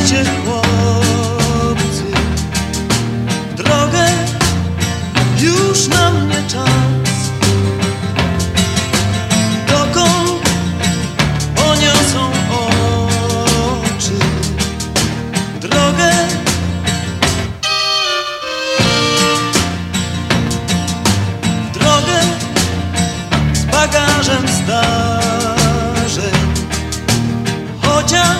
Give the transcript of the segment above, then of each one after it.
Wstawajcie chłopcy w Drogę już na mnie czas. Dokąd poniosą oczy w Drogę z bagażem zdarzeń Chociaż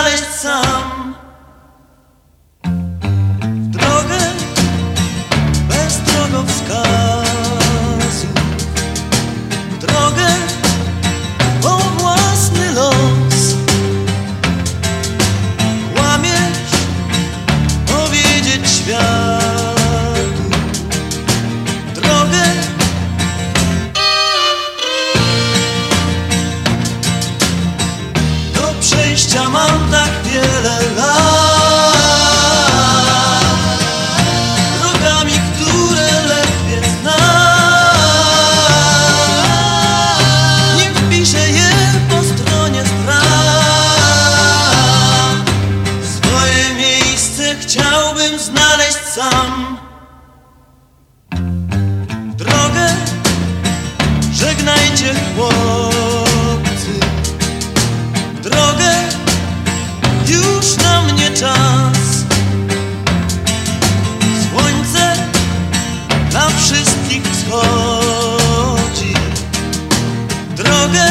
chciałbym znaleźć Szczęścia mam tak wiele lat. Drogami, które lepiej znam. Nie wpiszę je po stronie spraw Swoje miejsce chciałbym znaleźć sam. Drogę żegnajcie chłop. chodzi. Drogę